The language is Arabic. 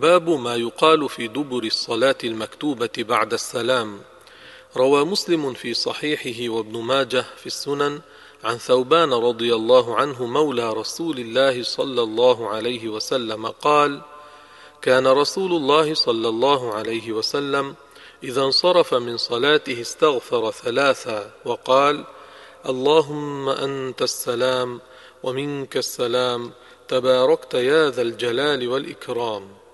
باب ما يقال في دبر الصلاة المكتوبة بعد السلام. روى مسلم في صحيحه وابن ماجه في السنن عن ثوبان رضي الله عنه مولى رسول الله صلى الله عليه وسلم قال كان رسول الله صلى الله عليه وسلم إذا انصرف من صلاته استغفر ثلاثا وقال اللهم أنت السلام ومنك السلام تباركت يا ذا الجلال والإكرام.